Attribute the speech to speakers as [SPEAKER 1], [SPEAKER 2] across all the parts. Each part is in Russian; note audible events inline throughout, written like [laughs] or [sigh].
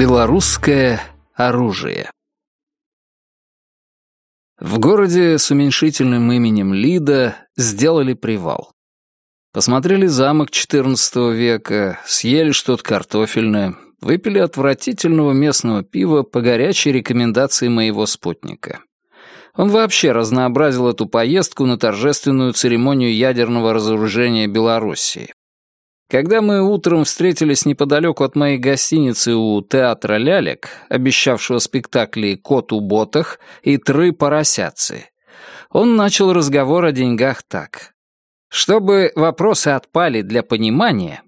[SPEAKER 1] Белорусское оружие В городе с уменьшительным именем Лида сделали привал. Посмотрели замок XIV века, съели что-то картофельное, выпили отвратительного местного пива по горячей рекомендации моего спутника. Он вообще разнообразил эту поездку на торжественную церемонию ядерного разоружения Белоруссии. Когда мы утром встретились неподалеку от моей гостиницы у театра «Лялек», обещавшего спектакли «Кот у ботах» и «Тры поросятцы», он начал разговор о деньгах так. Чтобы вопросы отпали для понимания,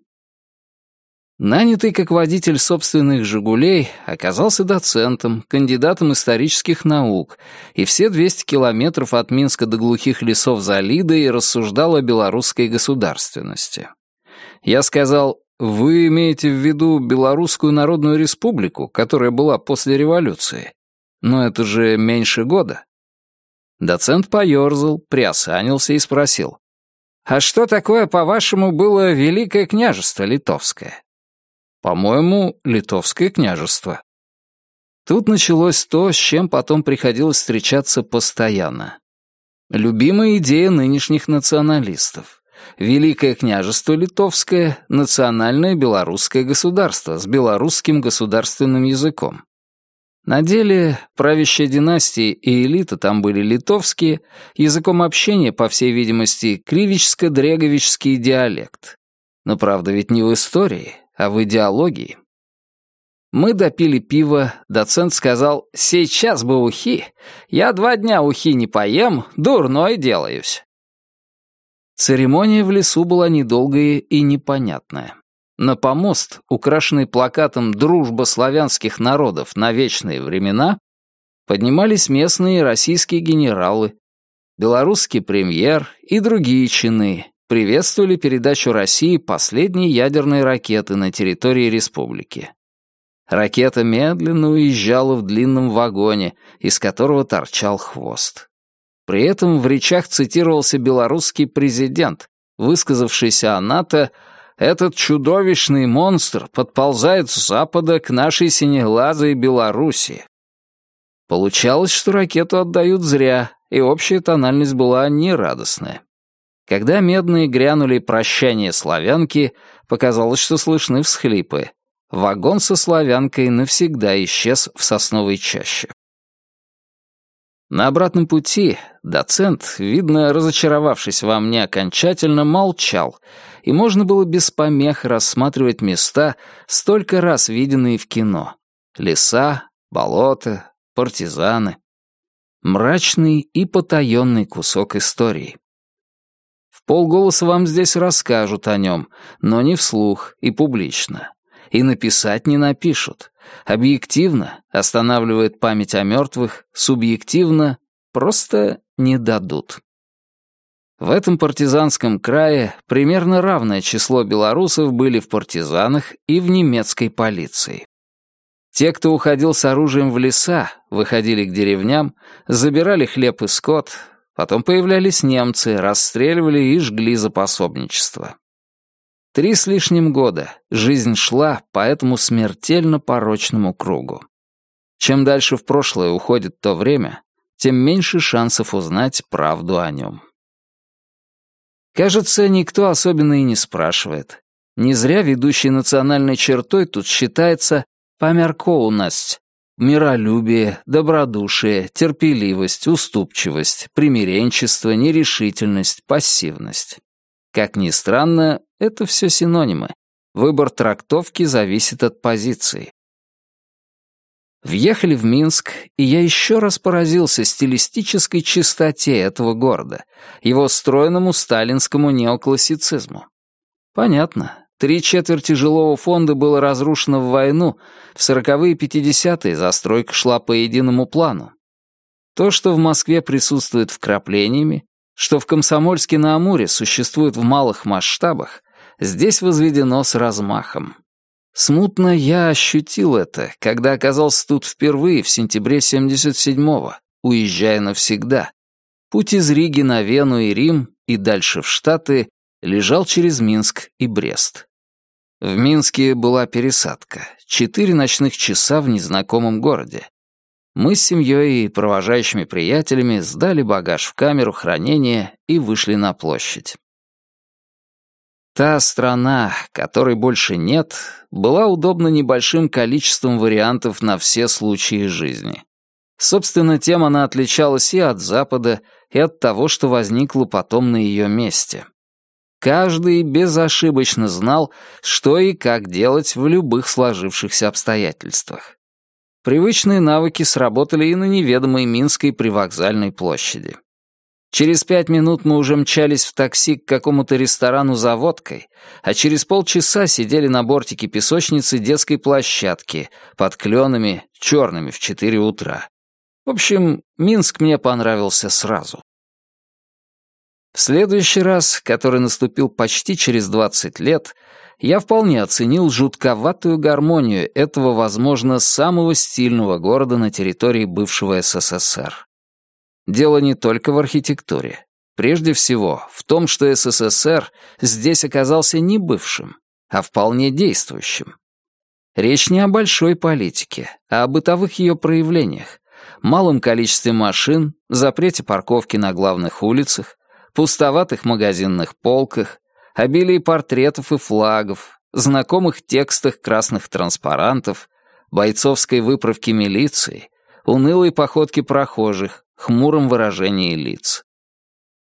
[SPEAKER 1] Нанятый как водитель собственных «Жигулей» оказался доцентом, кандидатом исторических наук, и все 200 километров от Минска до глухих лесов за Лидой рассуждал о белорусской государственности. Я сказал, вы имеете в виду Белорусскую Народную Республику, которая была после революции? Но это же меньше года. Доцент поерзал, приосанился и спросил. А что такое, по-вашему, было Великое княжество Литовское? По-моему, Литовское княжество. Тут началось то, с чем потом приходилось встречаться постоянно. Любимая идея нынешних националистов. Великое княжество Литовское — национальное белорусское государство с белорусским государственным языком. На деле правящая династия и элита там были литовские, языком общения, по всей видимости, кривическо-дреговический диалект. Но правда ведь не в истории, а в идеологии. Мы допили пиво, доцент сказал «Сейчас бы ухи, я два дня ухи не поем, дурной делаюсь». Церемония в лесу была недолгая и непонятная. На помост, украшенный плакатом «Дружба славянских народов на вечные времена», поднимались местные российские генералы, белорусский премьер и другие чины, приветствовали передачу России последней ядерной ракеты на территории республики. Ракета медленно уезжала в длинном вагоне, из которого торчал хвост. При этом в речах цитировался белорусский президент, высказавшийся о НАТО «Этот чудовищный монстр подползает с запада к нашей синеглазой Белоруссии». Получалось, что ракету отдают зря, и общая тональность была нерадостная. Когда медные грянули прощание славянки, показалось, что слышны всхлипы. Вагон со славянкой навсегда исчез в сосновой чаще. На обратном пути доцент, видно, разочаровавшись во мне окончательно, молчал, и можно было без помех рассматривать места, столько раз виденные в кино. Леса, болота, партизаны. Мрачный и потаенный кусок истории. В полголоса вам здесь расскажут о нем, но не вслух и публично. И написать не напишут. Объективно останавливает память о мертвых, субъективно просто не дадут. В этом партизанском крае примерно равное число белорусов были в партизанах и в немецкой полиции. Те, кто уходил с оружием в леса, выходили к деревням, забирали хлеб и скот, потом появлялись немцы, расстреливали и жгли за пособничество. Три с лишним года жизнь шла по этому смертельно порочному кругу. Чем дальше в прошлое уходит то время, тем меньше шансов узнать правду о нем. Кажется, никто особенно и не спрашивает. Не зря ведущей национальной чертой тут считается помяркоуность, миролюбие, добродушие, терпеливость, уступчивость, примиренчество, нерешительность, пассивность. Как ни странно, это все синонимы. Выбор трактовки зависит от позиции. Въехали в Минск, и я еще раз поразился стилистической чистоте этого города, его стройному сталинскому неоклассицизму. Понятно, три четверти жилого фонда было разрушено в войну, в сороковые и пятидесятые застройка шла по единому плану. То, что в Москве присутствует вкраплениями, что в Комсомольске-на-Амуре существует в малых масштабах, здесь возведено с размахом. Смутно я ощутил это, когда оказался тут впервые в сентябре 77-го, уезжая навсегда. Путь из Риги на Вену и Рим и дальше в Штаты лежал через Минск и Брест. В Минске была пересадка. Четыре ночных часа в незнакомом городе. Мы с семьей и провожающими приятелями сдали багаж в камеру хранения и вышли на площадь. Та страна, которой больше нет, была удобна небольшим количеством вариантов на все случаи жизни. Собственно, тем она отличалась и от Запада, и от того, что возникло потом на ее месте. Каждый безошибочно знал, что и как делать в любых сложившихся обстоятельствах. Привычные навыки сработали и на неведомой Минской привокзальной площади. Через пять минут мы уже мчались в такси к какому-то ресторану за водкой, а через полчаса сидели на бортике песочницы детской площадки под кленами, черными в четыре утра. В общем, Минск мне понравился сразу. В следующий раз, который наступил почти через 20 лет, я вполне оценил жутковатую гармонию этого, возможно, самого стильного города на территории бывшего СССР. Дело не только в архитектуре. Прежде всего, в том, что СССР здесь оказался не бывшим, а вполне действующим. Речь не о большой политике, а о бытовых ее проявлениях, малом количестве машин, запрете парковки на главных улицах, пустоватых магазинных полках, обилии портретов и флагов, знакомых текстах красных транспарантов, бойцовской выправки милиции, унылой походки прохожих, хмуром выражении лиц.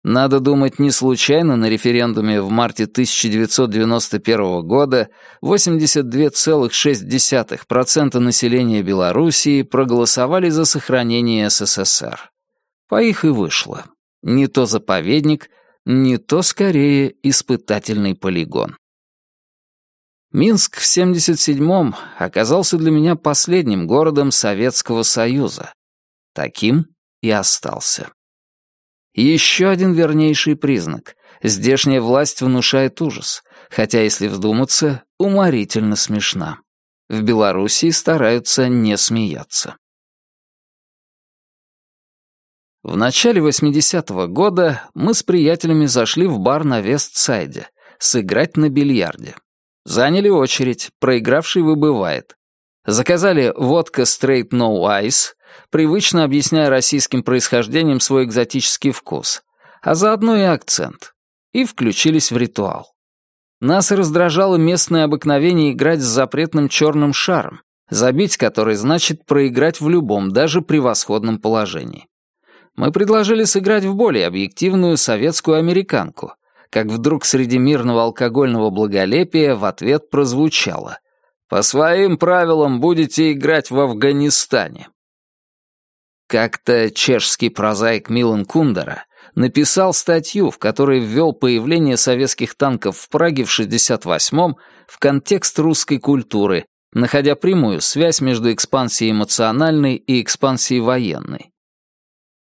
[SPEAKER 1] Надо думать, не случайно на референдуме в марте 1991 года 82,6% населения Белоруссии проголосовали за сохранение СССР. По их и вышло. Не то заповедник, не то, скорее, испытательный полигон. Минск в 77-м оказался для меня последним городом Советского Союза. Таким и остался. Еще один вернейший признак. Здешняя власть внушает ужас, хотя, если вдуматься, уморительно смешна. В Белоруссии стараются не смеяться. В начале 80-го года мы с приятелями зашли в бар на Вестсайде сыграть на бильярде. Заняли очередь, проигравший выбывает. Заказали водка Straight No Ice, привычно объясняя российским происхождением свой экзотический вкус, а заодно и акцент. И включились в ритуал. Нас раздражало местное обыкновение играть с запретным черным шаром, забить который значит проиграть в любом, даже превосходном положении мы предложили сыграть в более объективную советскую американку, как вдруг среди мирного алкогольного благолепия в ответ прозвучало «По своим правилам будете играть в Афганистане». Как-то чешский прозаик Милан Кундера написал статью, в которой ввел появление советских танков в Праге в 68-м в контекст русской культуры, находя прямую связь между экспансией эмоциональной и экспансией военной.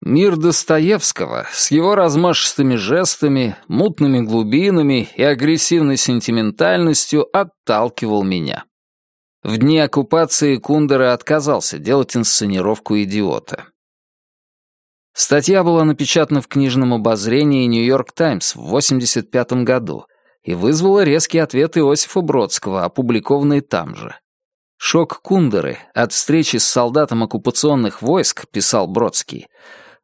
[SPEAKER 1] Мир Достоевского с его размашистыми жестами, мутными глубинами и агрессивной сентиментальностью отталкивал меня. В дни оккупации Кундера отказался делать инсценировку идиота. Статья была напечатана в книжном обозрении «Нью-Йорк Таймс» в 1985 году и вызвала резкий ответ Иосифа Бродского, опубликованный там же. «Шок Кундеры от встречи с солдатом оккупационных войск», писал Бродский,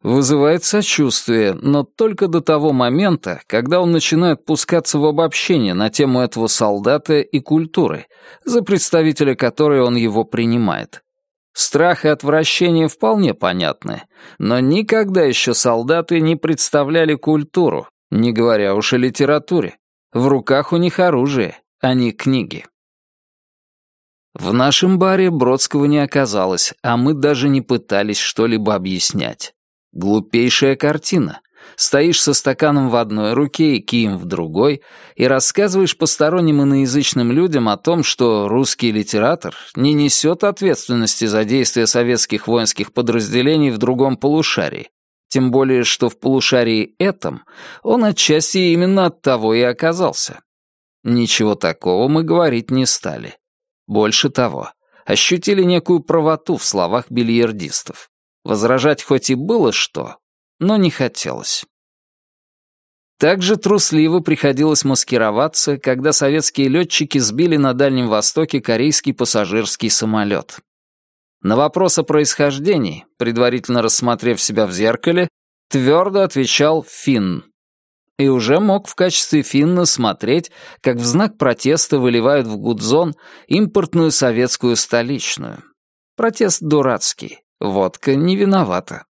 [SPEAKER 1] вызывает сочувствие, но только до того момента, когда он начинает пускаться в обобщение на тему этого солдата и культуры, за представителя которой он его принимает. Страх и отвращение вполне понятны, но никогда еще солдаты не представляли культуру, не говоря уж о литературе. В руках у них оружие, а не книги. В нашем баре Бродского не оказалось, а мы даже не пытались что-либо объяснять. Глупейшая картина. Стоишь со стаканом в одной руке и кием в другой и рассказываешь посторонним иноязычным людям о том, что русский литератор не несет ответственности за действия советских воинских подразделений в другом полушарии, тем более что в полушарии этом он отчасти именно от того и оказался. Ничего такого мы говорить не стали. Больше того, ощутили некую правоту в словах бильярдистов. Возражать хоть и было что, но не хотелось. Также трусливо приходилось маскироваться, когда советские летчики сбили на Дальнем Востоке корейский пассажирский самолет. На вопрос о происхождении, предварительно рассмотрев себя в зеркале, твердо отвечал «финн». И уже мог в качестве финна смотреть, как в знак протеста выливают в Гудзон импортную советскую столичную. Протест дурацкий, водка не виновата.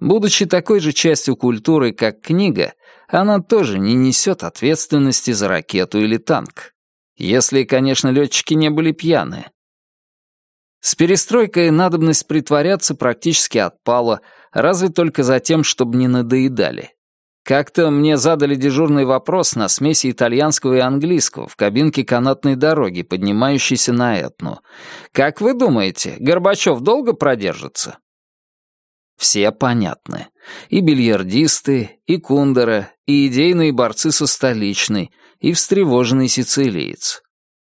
[SPEAKER 1] Будучи такой же частью культуры, как книга, она тоже не несет ответственности за ракету или танк. Если, конечно, летчики не были пьяные. С перестройкой надобность притворяться практически отпала, разве только за тем, чтобы не надоедали. Как-то мне задали дежурный вопрос на смеси итальянского и английского в кабинке канатной дороги, поднимающейся на Этну. «Как вы думаете, Горбачев долго продержится?» Все понятны. И бильярдисты, и Кундера, и идейные борцы со столичной, и встревоженный сицилиец.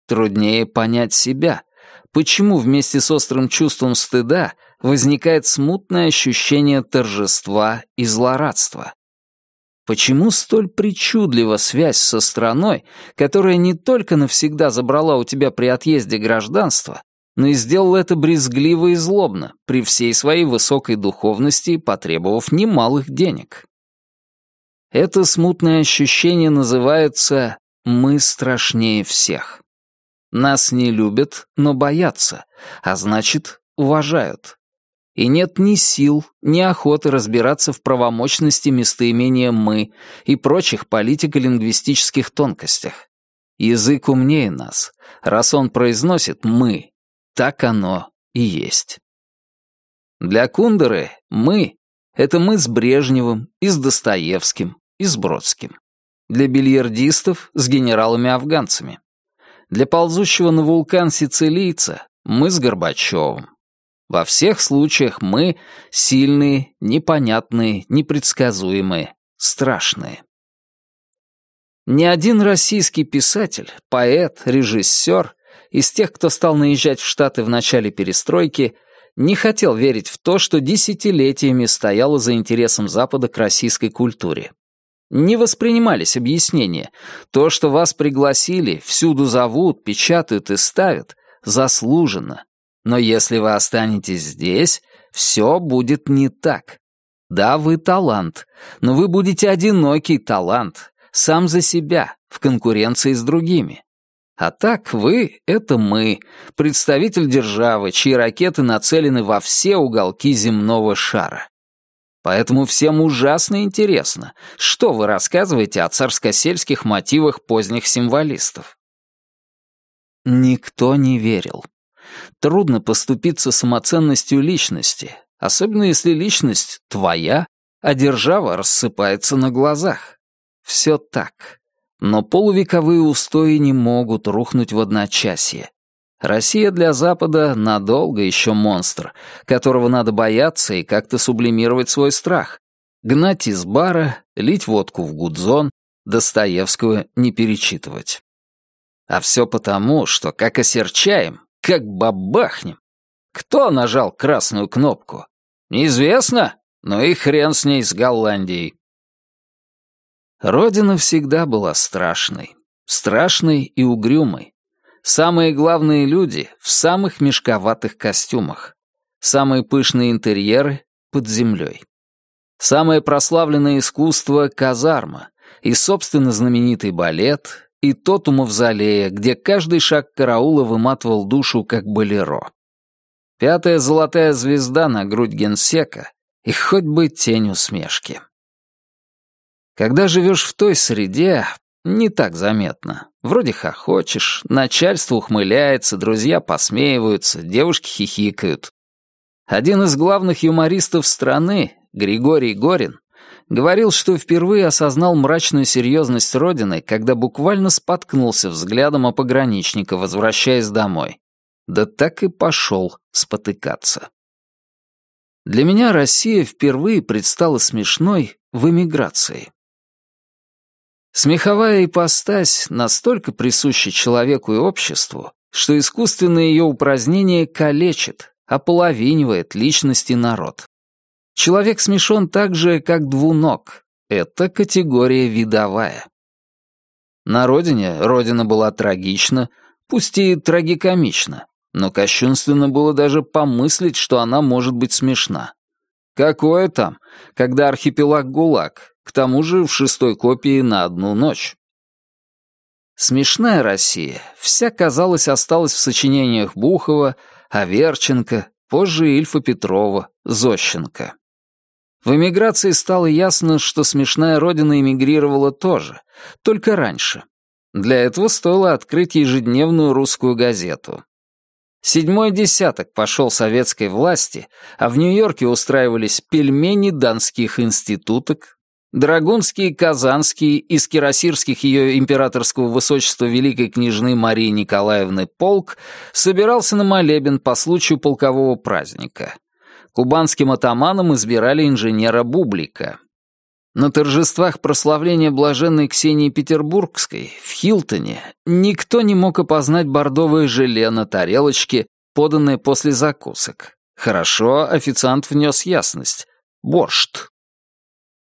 [SPEAKER 1] Труднее понять себя. Почему вместе с острым чувством стыда возникает смутное ощущение торжества и злорадства? Почему столь причудлива связь со страной, которая не только навсегда забрала у тебя при отъезде гражданство, но и сделал это брезгливо и злобно, при всей своей высокой духовности, потребовав немалых денег. Это смутное ощущение называется «мы страшнее всех». Нас не любят, но боятся, а значит, уважают. И нет ни сил, ни охоты разбираться в правомочности местоимения «мы» и прочих политико-лингвистических тонкостях. Язык умнее нас, раз он произносит «мы», так оно и есть. Для Кундеры «мы» — это мы с Брежневым и с Достоевским и с Бродским. Для бильярдистов — с генералами-афганцами. Для ползущего на вулкан сицилийца — мы с Горбачевым. Во всех случаях мы — сильные, непонятные, непредсказуемые, страшные. Ни один российский писатель, поэт, режиссер из тех, кто стал наезжать в Штаты в начале перестройки, не хотел верить в то, что десятилетиями стояло за интересом Запада к российской культуре. Не воспринимались объяснения. То, что вас пригласили, всюду зовут, печатают и ставят, заслуженно. Но если вы останетесь здесь, все будет не так. Да, вы талант, но вы будете одинокий талант, сам за себя, в конкуренции с другими. А так вы — это мы, представитель державы, чьи ракеты нацелены во все уголки земного шара. Поэтому всем ужасно интересно, что вы рассказываете о царскосельских мотивах поздних символистов. Никто не верил. Трудно поступиться самоценностью личности, особенно если личность твоя, а держава рассыпается на глазах. Все так. Но полувековые устои не могут рухнуть в одночасье. Россия для Запада надолго еще монстр, которого надо бояться и как-то сублимировать свой страх. Гнать из бара, лить водку в гудзон, Достоевского не перечитывать. А все потому, что как осерчаем, как бабахнем. Кто нажал красную кнопку? Неизвестно, но и хрен с ней, с Голландией. Родина всегда была страшной. Страшной и угрюмой. Самые главные люди в самых мешковатых костюмах. Самые пышные интерьеры под землей. Самое прославленное искусство — казарма. И, собственно, знаменитый балет, и тот у мавзолея, где каждый шаг караула выматывал душу, как болеро. Пятая золотая звезда на грудь генсека, и хоть бы тень усмешки. Когда живешь в той среде, не так заметно. Вроде хохочешь, начальство ухмыляется, друзья посмеиваются, девушки хихикают. Один из главных юмористов страны, Григорий Горин, говорил, что впервые осознал мрачную серьезность Родины, когда буквально споткнулся взглядом о пограничника, возвращаясь домой. Да так и пошел спотыкаться. Для меня Россия впервые предстала смешной в эмиграции. Смеховая ипостась настолько присуща человеку и обществу, что искусственное ее упразднение калечит, ополовинивает личность и народ. Человек смешон так же, как двуног, Это категория видовая. На родине родина была трагична, пусть и трагикомична, но кощунственно было даже помыслить, что она может быть смешна. Какое там, когда архипелаг ГУЛАГ, к тому же в шестой копии на одну ночь. Смешная Россия вся, казалось, осталась в сочинениях Бухова, Аверченко, позже Ильфа Петрова, Зощенко. В эмиграции стало ясно, что смешная родина эмигрировала тоже, только раньше. Для этого стоило открыть ежедневную русскую газету. Седьмой десяток пошел советской власти, а в Нью-Йорке устраивались пельмени донских институток, Драгунский, Казанский из кирасирских ее императорского высочества великой княжны Марии Николаевны полк собирался на молебен по случаю полкового праздника. Кубанским атаманом избирали инженера Бублика. На торжествах прославления блаженной Ксении Петербургской в Хилтоне никто не мог опознать бордовое желе на тарелочке, поданное после закусок. Хорошо официант внес ясность. Боршт.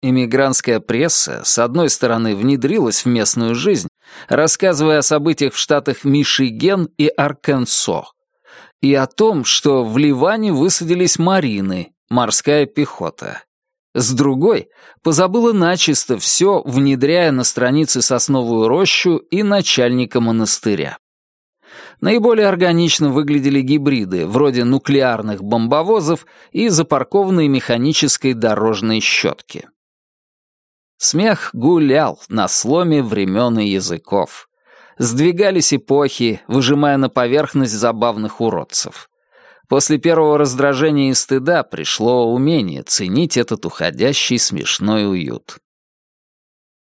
[SPEAKER 1] Иммигрантская пресса, с одной стороны, внедрилась в местную жизнь, рассказывая о событиях в штатах Мишиген и Аркенсо, и о том, что в Ливане высадились марины, морская пехота. С другой, позабыла начисто все, внедряя на страницы сосновую рощу и начальника монастыря. Наиболее органично выглядели гибриды, вроде нуклеарных бомбовозов и запаркованной механической дорожной щетки. Смех гулял на сломе времен и языков. Сдвигались эпохи, выжимая на поверхность забавных уродцев. После первого раздражения и стыда пришло умение ценить этот уходящий смешной уют.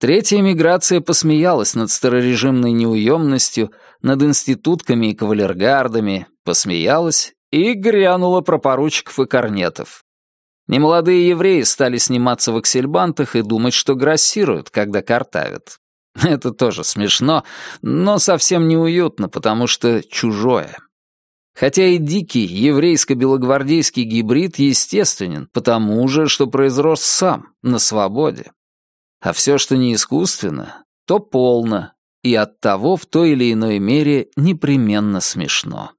[SPEAKER 1] Третья эмиграция посмеялась над старорежимной неуемностью, над институтками и кавалергардами, посмеялась и грянула про поручиков и корнетов. Немолодые евреи стали сниматься в аксельбантах и думать, что грассируют, когда картавят. [laughs] Это тоже смешно, но совсем неуютно, потому что чужое. Хотя и дикий еврейско-белогвардейский гибрид естественен, потому же, что произрос сам, на свободе. А все, что не искусственно, то полно, и оттого в той или иной мере непременно смешно.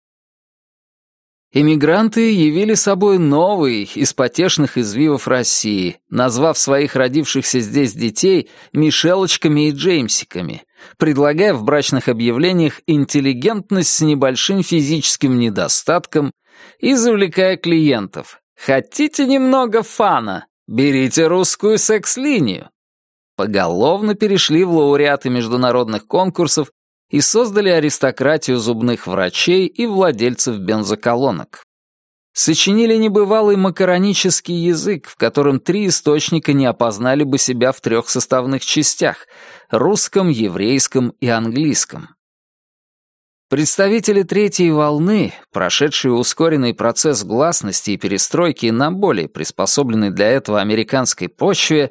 [SPEAKER 1] Эмигранты явили собой новый из потешных извивов России, назвав своих родившихся здесь детей Мишелочками и Джеймсиками, предлагая в брачных объявлениях интеллигентность с небольшим физическим недостатком и завлекая клиентов. «Хотите немного фана? Берите русскую секс-линию». Поголовно перешли в лауреаты международных конкурсов и создали аристократию зубных врачей и владельцев бензоколонок. Сочинили небывалый макаронический язык, в котором три источника не опознали бы себя в трех составных частях — русском, еврейском и английском. Представители третьей волны, прошедшие ускоренный процесс гласности и перестройки на более приспособленной для этого американской почве,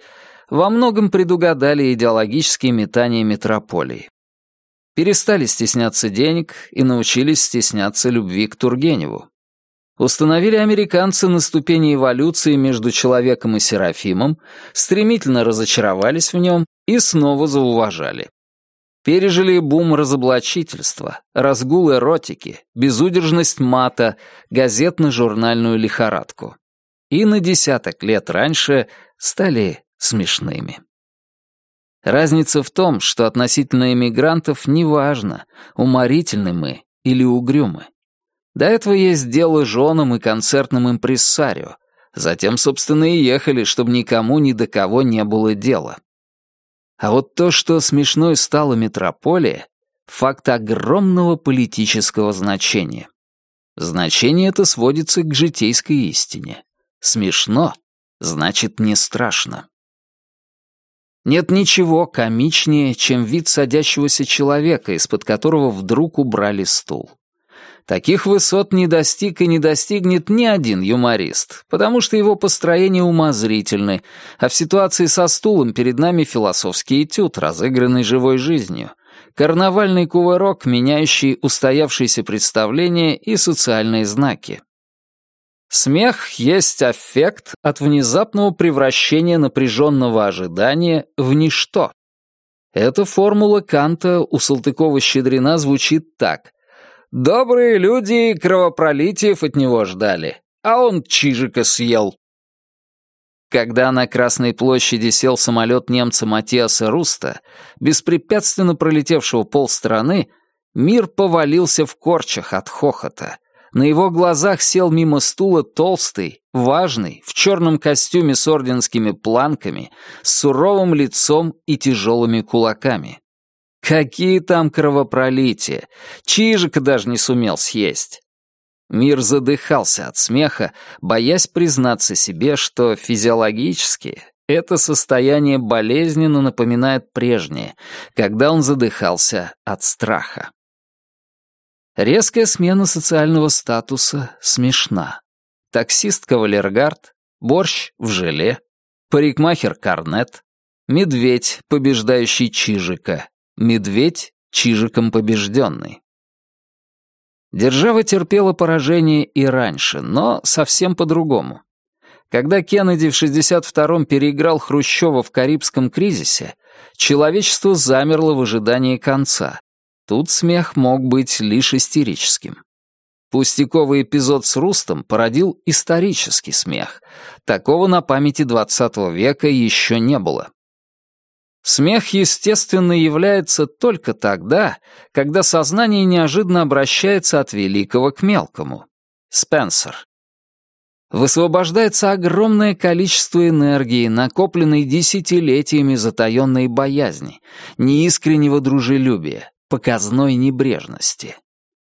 [SPEAKER 1] во многом предугадали идеологические метания метрополии перестали стесняться денег и научились стесняться любви к Тургеневу. Установили американцы на ступени эволюции между человеком и Серафимом, стремительно разочаровались в нем и снова зауважали. Пережили бум разоблачительства, разгул эротики, безудержность мата, газетно-журнальную лихорадку. И на десяток лет раньше стали смешными. Разница в том, что относительно эмигрантов неважно, уморительны мы или угрюмы. До этого есть дело женам и концертным импрессарио. Затем, собственно, и ехали, чтобы никому ни до кого не было дела. А вот то, что смешной стала метрополия, факт огромного политического значения. Значение это сводится к житейской истине. Смешно значит не страшно. Нет ничего комичнее, чем вид садящегося человека, из-под которого вдруг убрали стул. Таких высот не достиг и не достигнет ни один юморист, потому что его построения умозрительны, а в ситуации со стулом перед нами философский этюд, разыгранный живой жизнью, карнавальный кувырок, меняющий устоявшиеся представления и социальные знаки. Смех есть аффект от внезапного превращения напряженного ожидания в ничто. Эта формула Канта у Салтыкова-Щедрина звучит так. «Добрые люди кровопролитиев от него ждали, а он чижика съел». Когда на Красной площади сел самолет немца Матиаса Руста, беспрепятственно пролетевшего полстраны, мир повалился в корчах от хохота. На его глазах сел мимо стула толстый, важный, в черном костюме с орденскими планками, с суровым лицом и тяжелыми кулаками. Какие там кровопролития! Чижика даже не сумел съесть. Мир задыхался от смеха, боясь признаться себе, что физиологически это состояние болезненно напоминает прежнее, когда он задыхался от страха. Резкая смена социального статуса смешна. Таксист кавалергард, борщ в желе, парикмахер корнет, медведь, побеждающий Чижика, медведь, Чижиком побежденный. Держава терпела поражение и раньше, но совсем по-другому. Когда Кеннеди в 62-м переиграл Хрущева в Карибском кризисе, человечество замерло в ожидании конца. Тут смех мог быть лишь истерическим. Пустяковый эпизод с Рустом породил исторический смех. Такого на памяти XX века еще не было. Смех, естественно, является только тогда, когда сознание неожиданно обращается от великого к мелкому. Спенсер. Высвобождается огромное количество энергии, накопленной десятилетиями затаенной боязни, неискреннего дружелюбия, показной небрежности.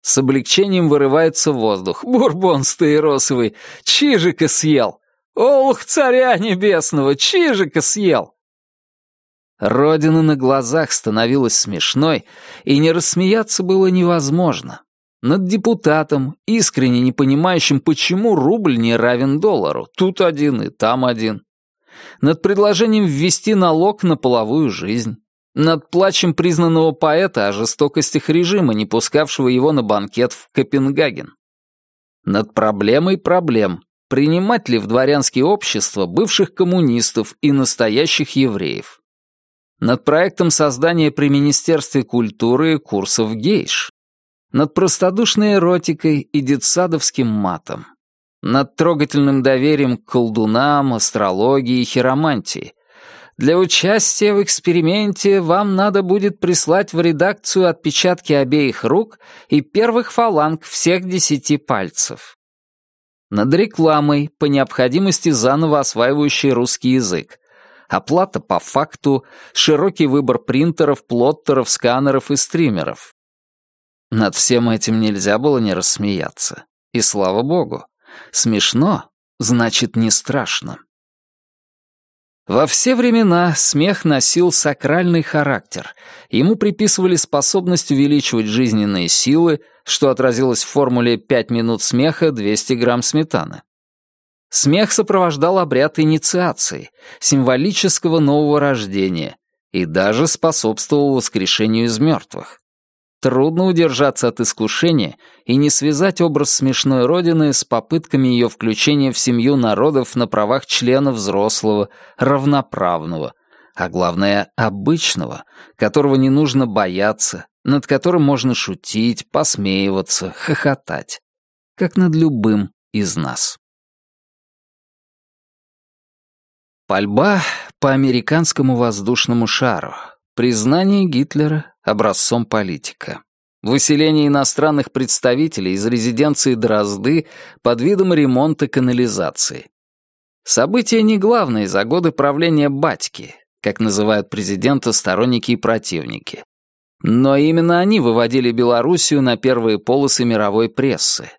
[SPEAKER 1] С облегчением вырывается воздух. Бурбон стаиросовый, чижика съел. Олух царя небесного, чижика съел. Родина на глазах становилась смешной, и не рассмеяться было невозможно. Над депутатом, искренне не понимающим, почему рубль не равен доллару, тут один и там один. Над предложением ввести налог на половую жизнь. Над плачем признанного поэта о жестокостях режима, не пускавшего его на банкет в Копенгаген. Над проблемой проблем, принимать ли в дворянские общества бывших коммунистов и настоящих евреев над проектом создания при Министерстве культуры курсов гейш, над простодушной эротикой и детсадовским матом, над трогательным доверием к колдунам, астрологии и хиромантии. Для участия в эксперименте вам надо будет прислать в редакцию отпечатки обеих рук и первых фаланг всех десяти пальцев. Над рекламой, по необходимости заново осваивающей русский язык, оплата по факту, широкий выбор принтеров, плоттеров, сканеров и стримеров. Над всем этим нельзя было не рассмеяться. И слава богу. Смешно, значит, не страшно. Во все времена смех носил сакральный характер. Ему приписывали способность увеличивать жизненные силы, что отразилось в формуле «5 минут смеха, 200 грамм сметаны». Смех сопровождал обряд инициации, символического нового рождения и даже способствовал воскрешению из мертвых. Трудно удержаться от искушения и не связать образ смешной родины с попытками ее включения в семью народов на правах члена взрослого, равноправного, а главное, обычного, которого не нужно бояться, над которым можно шутить, посмеиваться, хохотать, как над любым из нас. Пальба по американскому воздушному шару. Признание Гитлера образцом политика. Выселение иностранных представителей из резиденции Дрозды под видом ремонта канализации. Событие не главное за годы правления батьки, как называют президента сторонники и противники. Но именно они выводили Белоруссию на первые полосы мировой прессы.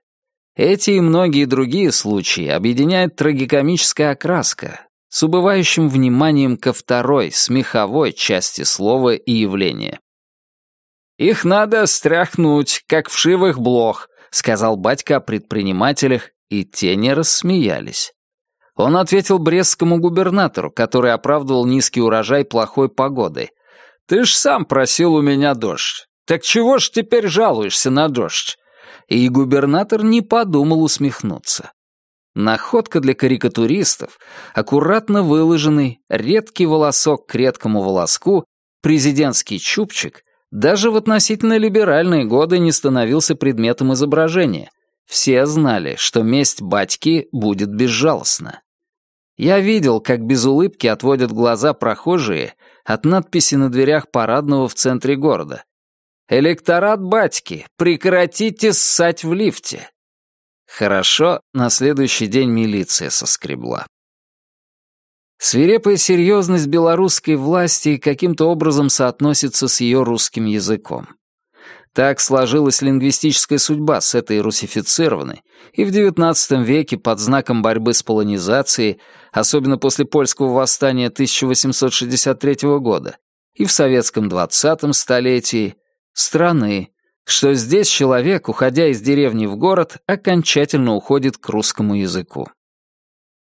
[SPEAKER 1] Эти и многие другие случаи объединяет трагикомическая окраска, с убывающим вниманием ко второй, смеховой части слова и явления. «Их надо стряхнуть, как вшивых блох», — сказал батька о предпринимателях, и те не рассмеялись. Он ответил брестскому губернатору, который оправдывал низкий урожай плохой погодой. «Ты ж сам просил у меня дождь. Так чего ж теперь жалуешься на дождь?» И губернатор не подумал усмехнуться. Находка для карикатуристов, аккуратно выложенный, редкий волосок к редкому волоску, президентский чубчик, даже в относительно либеральные годы не становился предметом изображения. Все знали, что месть батьки будет безжалостна. Я видел, как без улыбки отводят глаза прохожие от надписи на дверях парадного в центре города. «Электорат батьки, прекратите ссать в лифте!» Хорошо, на следующий день милиция соскребла. Свирепая серьезность белорусской власти каким-то образом соотносится с ее русским языком. Так сложилась лингвистическая судьба с этой русифицированной, и в XIX веке под знаком борьбы с полонизацией, особенно после польского восстания 1863 года, и в советском 20 столетии, страны, что здесь человек, уходя из деревни в город, окончательно уходит к русскому языку.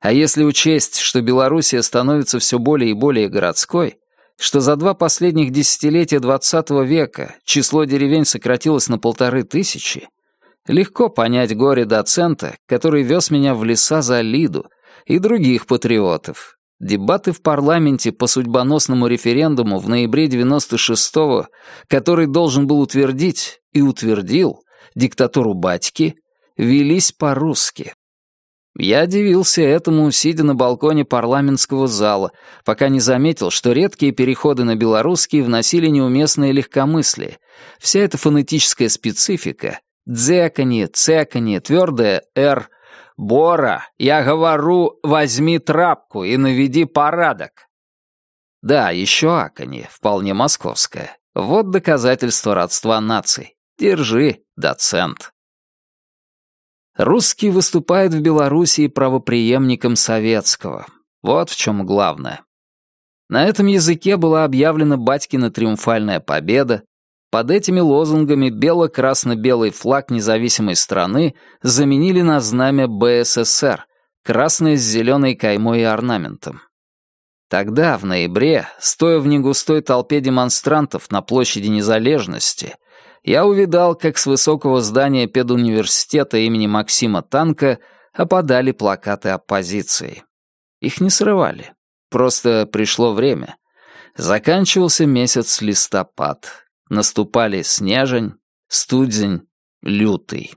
[SPEAKER 1] А если учесть, что Белоруссия становится все более и более городской, что за два последних десятилетия XX века число деревень сократилось на полторы тысячи, легко понять горе доцента, который вез меня в леса за Лиду, и других патриотов, Дебаты в парламенте по судьбоносному референдуму в ноябре 96-го, который должен был утвердить и утвердил диктатуру батьки, велись по-русски. Я дивился этому, сидя на балконе парламентского зала, пока не заметил, что редкие переходы на белорусский вносили неуместное легкомыслие. Вся эта фонетическая специфика — дзеканье, цеканье, твердое «р» «Бора, я говорю, возьми трапку и наведи порядок». Да, еще аканье, вполне московское. Вот доказательство родства наций. Держи, доцент. Русский выступает в Белоруссии правопреемником советского. Вот в чем главное. На этом языке была объявлена батькина триумфальная победа, под этими лозунгами бело-красно-белый флаг независимой страны заменили на знамя БССР, красное с зеленой каймой и орнаментом. Тогда, в ноябре, стоя в негустой толпе демонстрантов на площади Незалежности, я увидал, как с высокого здания педуниверситета имени Максима Танка опадали плакаты оппозиции. Их не срывали. Просто пришло время. Заканчивался месяц листопад. Наступали снежень, студень, лютый.